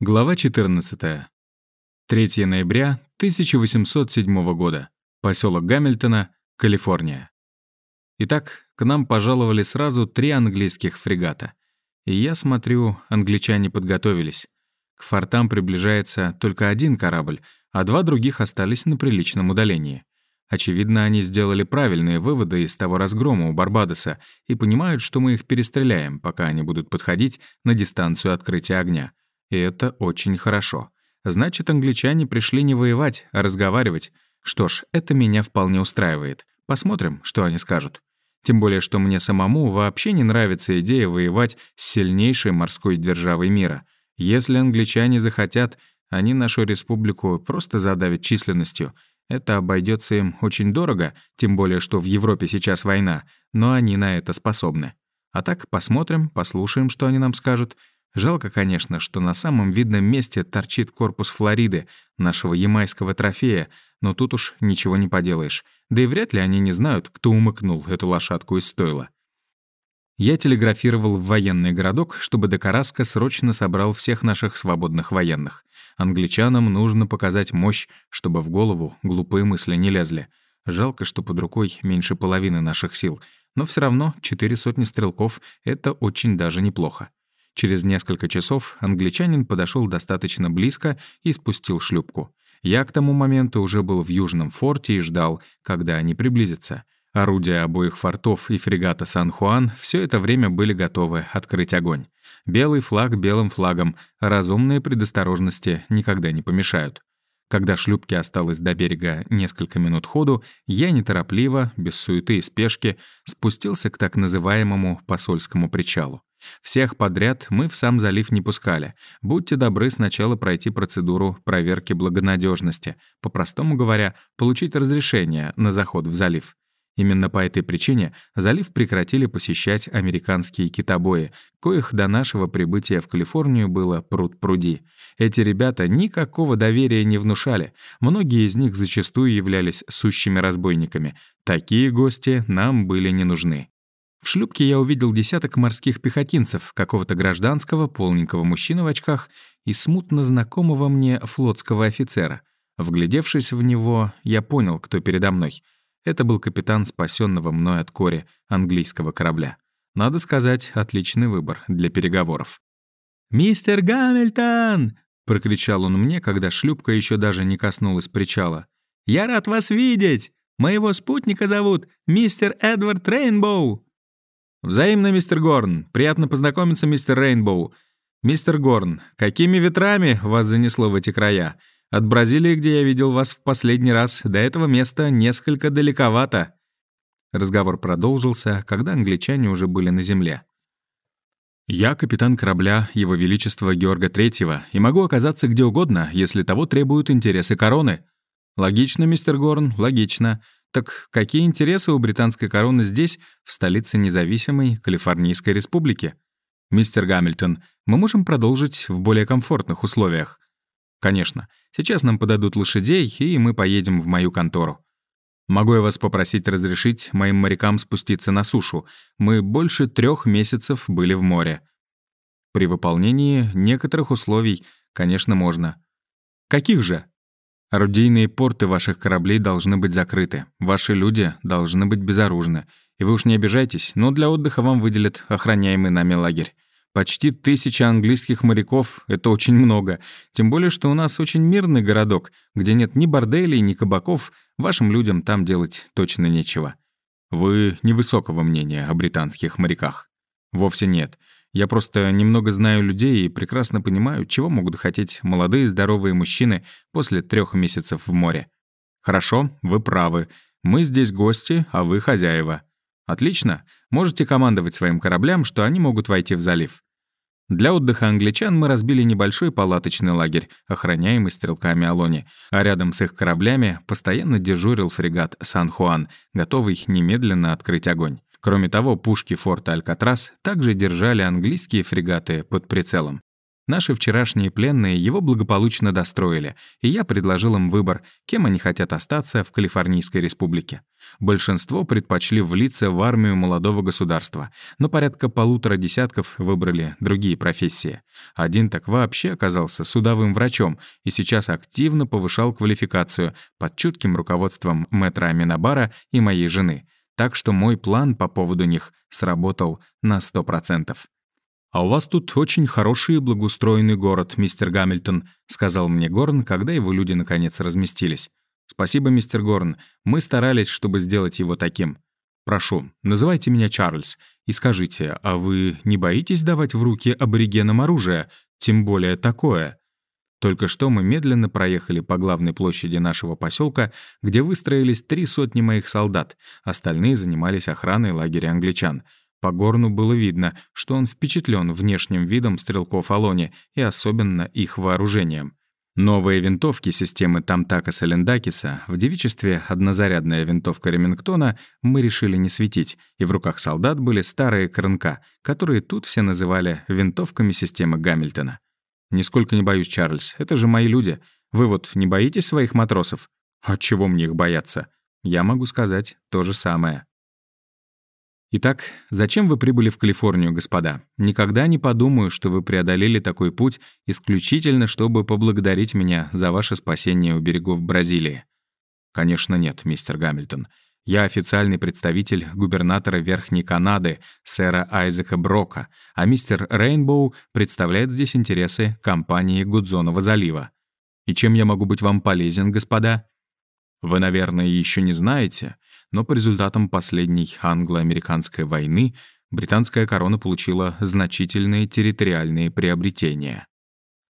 Глава 14. 3 ноября 1807 года. Поселок Гамильтона, Калифорния. Итак, к нам пожаловали сразу три английских фрегата. И я смотрю, англичане подготовились. К фортам приближается только один корабль, а два других остались на приличном удалении. Очевидно, они сделали правильные выводы из того разгрома у Барбадоса и понимают, что мы их перестреляем, пока они будут подходить на дистанцию открытия огня. И это очень хорошо. Значит, англичане пришли не воевать, а разговаривать. Что ж, это меня вполне устраивает. Посмотрим, что они скажут. Тем более, что мне самому вообще не нравится идея воевать с сильнейшей морской державой мира. Если англичане захотят, они нашу республику просто задавят численностью. Это обойдется им очень дорого, тем более, что в Европе сейчас война, но они на это способны. А так посмотрим, послушаем, что они нам скажут — Жалко, конечно, что на самом видном месте торчит корпус Флориды, нашего ямайского трофея, но тут уж ничего не поделаешь. Да и вряд ли они не знают, кто умыкнул эту лошадку из стойла. Я телеграфировал в военный городок, чтобы Декараска срочно собрал всех наших свободных военных. Англичанам нужно показать мощь, чтобы в голову глупые мысли не лезли. Жалко, что под рукой меньше половины наших сил, но все равно четыре сотни стрелков — это очень даже неплохо. Через несколько часов англичанин подошел достаточно близко и спустил шлюпку. Я к тому моменту уже был в Южном форте и ждал, когда они приблизятся. Орудия обоих фортов и фрегата «Сан-Хуан» все это время были готовы открыть огонь. Белый флаг белым флагом, разумные предосторожности никогда не помешают. Когда шлюпке осталось до берега несколько минут ходу, я неторопливо, без суеты и спешки, спустился к так называемому посольскому причалу. Всех подряд мы в сам залив не пускали. Будьте добры сначала пройти процедуру проверки благонадежности, по-простому говоря, получить разрешение на заход в залив. Именно по этой причине залив прекратили посещать американские китобои, коих до нашего прибытия в Калифорнию было пруд-пруди. Эти ребята никакого доверия не внушали, многие из них зачастую являлись сущими разбойниками. Такие гости нам были не нужны. В шлюпке я увидел десяток морских пехотинцев, какого-то гражданского, полненького мужчины в очках и смутно знакомого мне флотского офицера. Вглядевшись в него, я понял, кто передо мной. Это был капитан спасенного мной от кори английского корабля. Надо сказать, отличный выбор для переговоров. «Мистер Гамильтон!» — прокричал он мне, когда шлюпка еще даже не коснулась причала. «Я рад вас видеть! Моего спутника зовут мистер Эдвард Рейнбоу!» «Взаимно, мистер Горн. Приятно познакомиться, мистер Рейнбоу. Мистер Горн, какими ветрами вас занесло в эти края? От Бразилии, где я видел вас в последний раз, до этого места несколько далековато». Разговор продолжился, когда англичане уже были на земле. «Я капитан корабля Его Величества Георга Третьего и могу оказаться где угодно, если того требуют интересы короны». «Логично, мистер Горн, логично. Так какие интересы у британской короны здесь, в столице независимой Калифорнийской республики? Мистер Гамильтон, мы можем продолжить в более комфортных условиях. Конечно. Сейчас нам подадут лошадей, и мы поедем в мою контору. Могу я вас попросить разрешить моим морякам спуститься на сушу? Мы больше трех месяцев были в море. При выполнении некоторых условий, конечно, можно. Каких же? Орудийные порты ваших кораблей должны быть закрыты, ваши люди должны быть безоружны. И вы уж не обижайтесь, но для отдыха вам выделят охраняемый нами лагерь. Почти тысяча английских моряков — это очень много. Тем более, что у нас очень мирный городок, где нет ни борделей, ни кабаков. Вашим людям там делать точно нечего. Вы невысокого мнения о британских моряках? Вовсе нет. Я просто немного знаю людей и прекрасно понимаю, чего могут хотеть молодые здоровые мужчины после трех месяцев в море. Хорошо, вы правы. Мы здесь гости, а вы хозяева. Отлично. Можете командовать своим кораблям, что они могут войти в залив. Для отдыха англичан мы разбили небольшой палаточный лагерь, охраняемый стрелками Алони, а рядом с их кораблями постоянно дежурил фрегат «Сан-Хуан», готовый немедленно открыть огонь. Кроме того, пушки форта Алькатрас также держали английские фрегаты под прицелом. Наши вчерашние пленные его благополучно достроили, и я предложил им выбор, кем они хотят остаться в Калифорнийской республике. Большинство предпочли влиться в армию молодого государства, но порядка полутора десятков выбрали другие профессии. Один так вообще оказался судовым врачом и сейчас активно повышал квалификацию под чутким руководством мэтра Аминабара и моей жены. Так что мой план по поводу них сработал на 100%. «А у вас тут очень хороший и благоустроенный город, мистер Гамильтон», сказал мне Горн, когда его люди наконец разместились. «Спасибо, мистер Горн. Мы старались, чтобы сделать его таким. Прошу, называйте меня Чарльз и скажите, а вы не боитесь давать в руки аборигенам оружие, тем более такое?» Только что мы медленно проехали по главной площади нашего поселка, где выстроились три сотни моих солдат, остальные занимались охраной лагеря англичан — по Горну было видно, что он впечатлен внешним видом стрелков Алони и особенно их вооружением. Новые винтовки системы Тамтака Салендакиса, в девичестве однозарядная винтовка Ремингтона, мы решили не светить, и в руках солдат были старые КРНК, которые тут все называли винтовками системы Гамильтона. «Нисколько не боюсь, Чарльз, это же мои люди. Вы вот не боитесь своих матросов?» «От чего мне их бояться?» Я могу сказать то же самое. Итак, зачем вы прибыли в Калифорнию, господа? Никогда не подумаю, что вы преодолели такой путь исключительно, чтобы поблагодарить меня за ваше спасение у берегов Бразилии. Конечно, нет, мистер Гамильтон. Я официальный представитель губернатора Верхней Канады, сэра Айзека Брока, а мистер Рейнбоу представляет здесь интересы компании Гудзонова залива. И чем я могу быть вам полезен, господа? Вы, наверное, еще не знаете, но по результатам последней англо-американской войны британская корона получила значительные территориальные приобретения.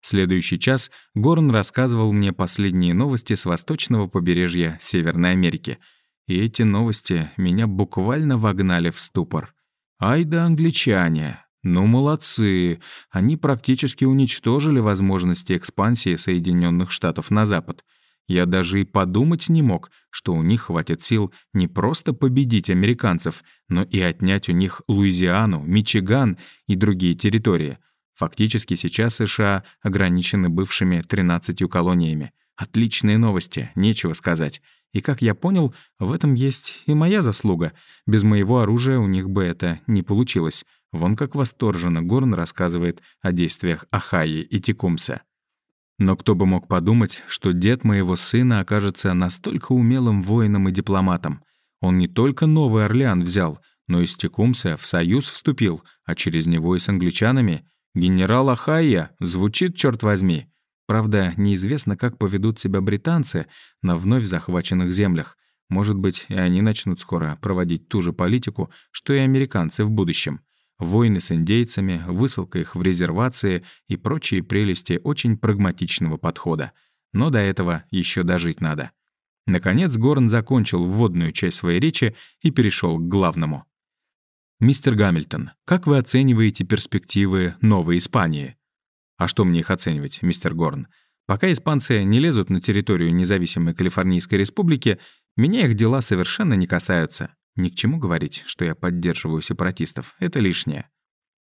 Следующий час Горн рассказывал мне последние новости с восточного побережья Северной Америки, и эти новости меня буквально вогнали в ступор. Ай да англичане! Ну, молодцы! Они практически уничтожили возможности экспансии Соединенных Штатов на Запад — я даже и подумать не мог, что у них хватит сил не просто победить американцев, но и отнять у них Луизиану, Мичиган и другие территории. Фактически сейчас США ограничены бывшими 13 колониями. Отличные новости, нечего сказать. И, как я понял, в этом есть и моя заслуга. Без моего оружия у них бы это не получилось. Вон как восторженно Горн рассказывает о действиях Ахаи и Текумса. Но кто бы мог подумать, что дед моего сына окажется настолько умелым воином и дипломатом. Он не только Новый Орлеан взял, но и с Текумсе в союз вступил, а через него и с англичанами. Генерал Ахайя звучит, черт возьми. Правда, неизвестно, как поведут себя британцы на вновь захваченных землях. Может быть, и они начнут скоро проводить ту же политику, что и американцы в будущем войны с индейцами, высылка их в резервации и прочие прелести очень прагматичного подхода. Но до этого еще дожить надо. Наконец Горн закончил вводную часть своей речи и перешел к главному. «Мистер Гамильтон, как вы оцениваете перспективы Новой Испании?» «А что мне их оценивать, мистер Горн? Пока испанцы не лезут на территорию независимой Калифорнийской республики, меня их дела совершенно не касаются. Ни к чему говорить, что я поддерживаю сепаратистов. Это лишнее.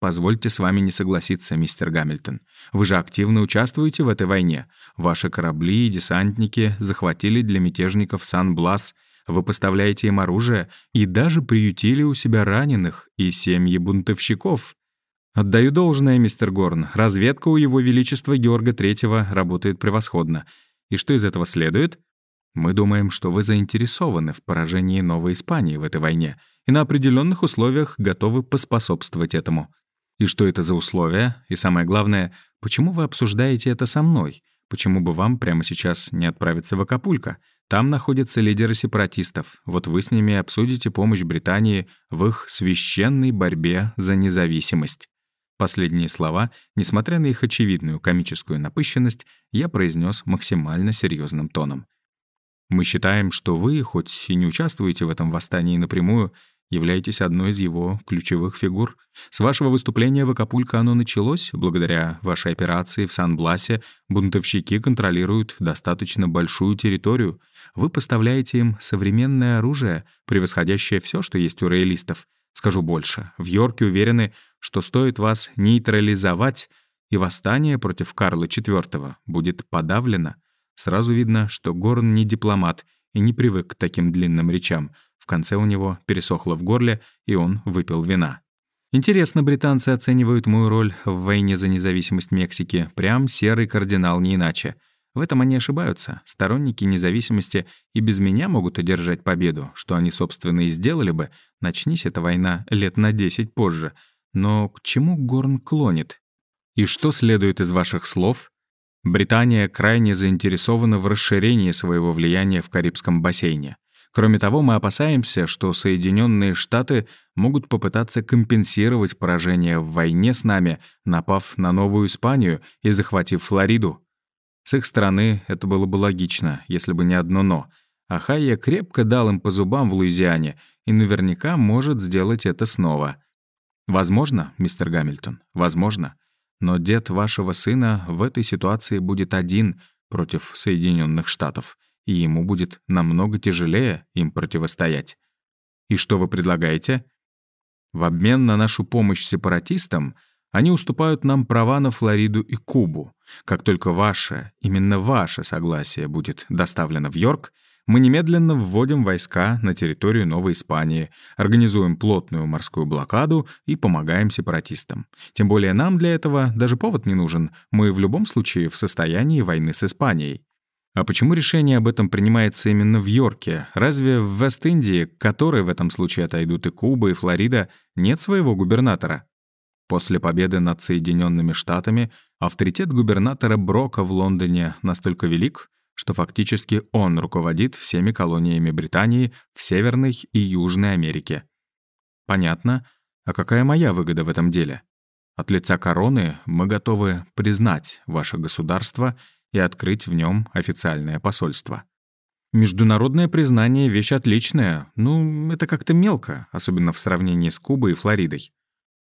Позвольте с вами не согласиться, мистер Гамильтон. Вы же активно участвуете в этой войне. Ваши корабли и десантники захватили для мятежников Сан-Блас, вы поставляете им оружие и даже приютили у себя раненых и семьи бунтовщиков. Отдаю должное, мистер Горн. Разведка у его величества Георга Третьего работает превосходно. И что из этого следует? Мы думаем, что вы заинтересованы в поражении Новой Испании в этой войне и на определенных условиях готовы поспособствовать этому. И что это за условия? И самое главное, почему вы обсуждаете это со мной? Почему бы вам прямо сейчас не отправиться в Акапулько? Там находятся лидеры сепаратистов. Вот вы с ними обсудите помощь Британии в их священной борьбе за независимость. Последние слова, несмотря на их очевидную комическую напыщенность, я произнес максимально серьезным тоном. Мы считаем, что вы, хоть и не участвуете в этом восстании напрямую, являетесь одной из его ключевых фигур. С вашего выступления в Акапулько оно началось. Благодаря вашей операции в Сан-Бласе бунтовщики контролируют достаточно большую территорию. Вы поставляете им современное оружие, превосходящее все, что есть у роялистов. Скажу больше, в Йорке уверены, что стоит вас нейтрализовать, и восстание против Карла IV будет подавлено. Сразу видно, что Горн не дипломат и не привык к таким длинным речам. В конце у него пересохло в горле, и он выпил вина. Интересно, британцы оценивают мою роль в войне за независимость Мексики. Прям серый кардинал, не иначе. В этом они ошибаются. Сторонники независимости и без меня могут одержать победу, что они, собственно, и сделали бы, начнись эта война лет на 10 позже. Но к чему Горн клонит? И что следует из ваших слов? Британия крайне заинтересована в расширении своего влияния в Карибском бассейне. Кроме того, мы опасаемся, что Соединенные Штаты могут попытаться компенсировать поражение в войне с нами, напав на Новую Испанию и захватив Флориду. С их стороны это было бы логично, если бы не одно «но». Ахайя крепко дал им по зубам в Луизиане и наверняка может сделать это снова. Возможно, мистер Гамильтон, возможно. Но дед вашего сына в этой ситуации будет один против Соединенных Штатов, и ему будет намного тяжелее им противостоять. И что вы предлагаете? В обмен на нашу помощь сепаратистам — они уступают нам права на Флориду и Кубу. Как только ваше, именно ваше согласие будет доставлено в Йорк, мы немедленно вводим войска на территорию Новой Испании, организуем плотную морскую блокаду и помогаем сепаратистам. Тем более нам для этого даже повод не нужен. Мы в любом случае в состоянии войны с Испанией. А почему решение об этом принимается именно в Йорке? Разве в Вест-Индии, к которой в этом случае отойдут и Куба, и Флорида, нет своего губернатора? После победы над Соединенными Штатами авторитет губернатора Брока в Лондоне настолько велик, что фактически он руководит всеми колониями Британии в Северной и Южной Америке. Понятно. А какая моя выгода в этом деле? От лица короны мы готовы признать ваше государство и открыть в нем официальное посольство. Международное признание — вещь отличная. Ну, это как-то мелко, особенно в сравнении с Кубой и Флоридой.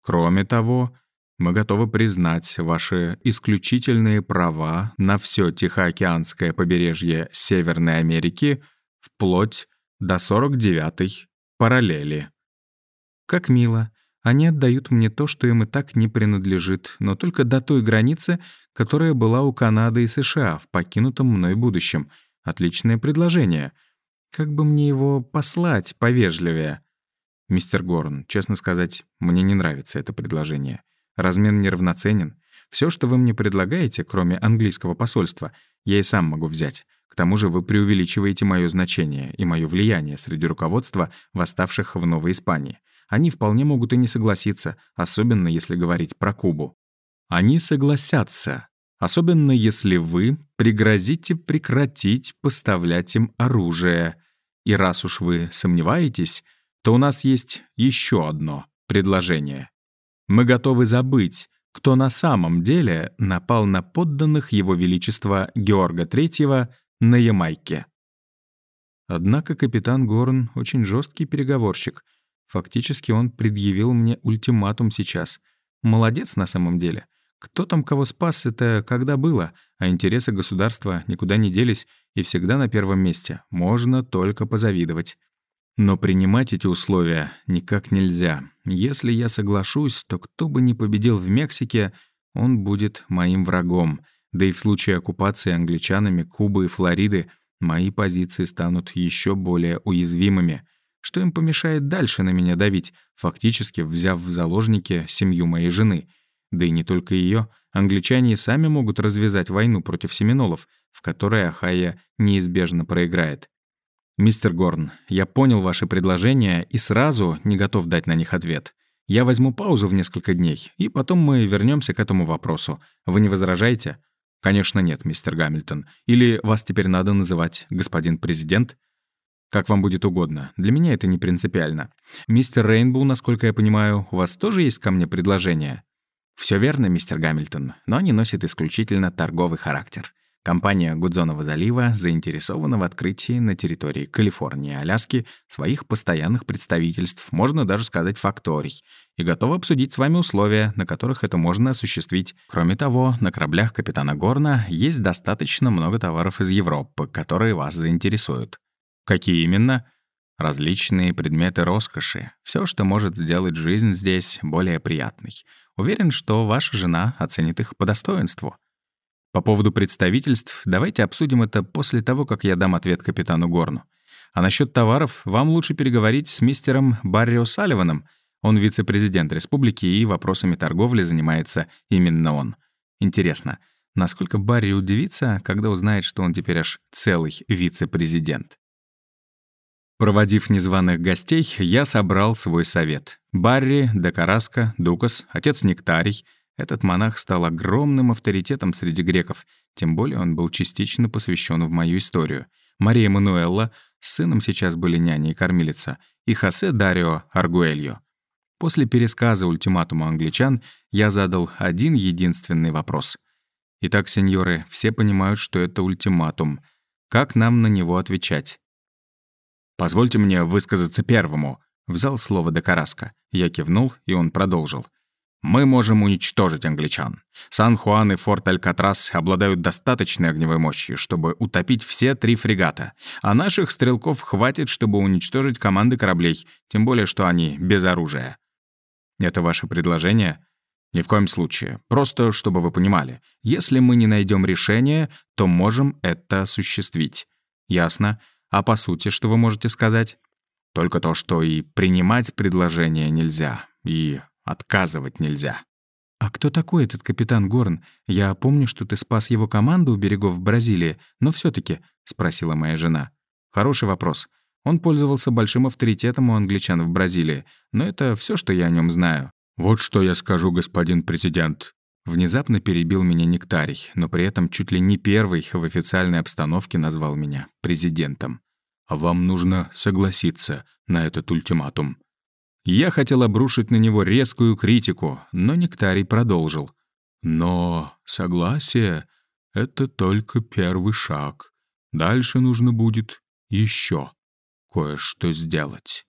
Кроме того, мы готовы признать ваши исключительные права на все Тихоокеанское побережье Северной Америки вплоть до 49-й параллели. Как мило. Они отдают мне то, что им и так не принадлежит, но только до той границы, которая была у Канады и США в покинутом мной будущем. Отличное предложение. Как бы мне его послать повежливее? «Мистер Горн, честно сказать, мне не нравится это предложение. Размен неравноценен. Все, что вы мне предлагаете, кроме английского посольства, я и сам могу взять. К тому же вы преувеличиваете мое значение и мое влияние среди руководства, восставших в Новой Испании. Они вполне могут и не согласиться, особенно если говорить про Кубу. Они согласятся, особенно если вы пригрозите прекратить поставлять им оружие. И раз уж вы сомневаетесь, то у нас есть еще одно предложение. Мы готовы забыть, кто на самом деле напал на подданных Его Величества Георга III на Ямайке. Однако капитан Горн очень жесткий переговорщик. Фактически он предъявил мне ультиматум сейчас. Молодец на самом деле. Кто там кого спас, это когда было, а интересы государства никуда не делись и всегда на первом месте. Можно только позавидовать. Но принимать эти условия никак нельзя. Если я соглашусь, то кто бы ни победил в Мексике, он будет моим врагом. Да и в случае оккупации англичанами Кубы и Флориды мои позиции станут еще более уязвимыми. Что им помешает дальше на меня давить, фактически взяв в заложники семью моей жены? Да и не только ее. Англичане сами могут развязать войну против семинолов, в которой Ахайя неизбежно проиграет. «Мистер Горн, я понял ваши предложения и сразу не готов дать на них ответ. Я возьму паузу в несколько дней, и потом мы вернемся к этому вопросу. Вы не возражаете?» «Конечно нет, мистер Гамильтон. Или вас теперь надо называть господин президент?» «Как вам будет угодно. Для меня это не принципиально. Мистер Рейнбоу, насколько я понимаю, у вас тоже есть ко мне предложение?» Все верно, мистер Гамильтон, но они носят исключительно торговый характер. Компания Гудзонова залива заинтересована в открытии на территории Калифорнии и Аляски своих постоянных представительств, можно даже сказать факторий, и готова обсудить с вами условия, на которых это можно осуществить. Кроме того, на кораблях капитана Горна есть достаточно много товаров из Европы, которые вас заинтересуют. Какие именно? различные предметы роскоши, все, что может сделать жизнь здесь более приятной. Уверен, что ваша жена оценит их по достоинству. По поводу представительств, давайте обсудим это после того, как я дам ответ капитану Горну. А насчет товаров вам лучше переговорить с мистером Барри О'Салливаном. Он вице-президент республики, и вопросами торговли занимается именно он. Интересно, насколько Барри удивится, когда узнает, что он теперь аж целый вице-президент? Проводив незваных гостей, я собрал свой совет. Барри, Декараска, Дукас, отец Нектарий. Этот монах стал огромным авторитетом среди греков, тем более он был частично посвящен в мою историю. Мария Мануэлла, с сыном сейчас были няня и кормилица, и Хосе Дарио Аргуэльо. После пересказа ультиматума англичан я задал один единственный вопрос. Итак, сеньоры, все понимают, что это ультиматум. Как нам на него отвечать? «Позвольте мне высказаться первому», — взял слово Декараска. Я кивнул, и он продолжил. «Мы можем уничтожить англичан. Сан-Хуан и форт Алькатрас обладают достаточной огневой мощью, чтобы утопить все три фрегата, а наших стрелков хватит, чтобы уничтожить команды кораблей, тем более, что они без оружия». «Это ваше предложение?» «Ни в коем случае. Просто, чтобы вы понимали, если мы не найдем решения, то можем это осуществить». «Ясно. А по сути, что вы можете сказать? Только то, что и принимать предложение нельзя, и отказывать нельзя. «А кто такой этот капитан Горн? Я помню, что ты спас его команду у берегов Бразилии, но все таки спросила моя жена. «Хороший вопрос. Он пользовался большим авторитетом у англичан в Бразилии, но это все, что я о нем знаю». «Вот что я скажу, господин президент». Внезапно перебил меня Нектарий, но при этом чуть ли не первый в официальной обстановке назвал меня президентом. Вам нужно согласиться на этот ультиматум». Я хотел обрушить на него резкую критику, но Нектарий продолжил. «Но согласие — это только первый шаг. Дальше нужно будет еще кое-что сделать».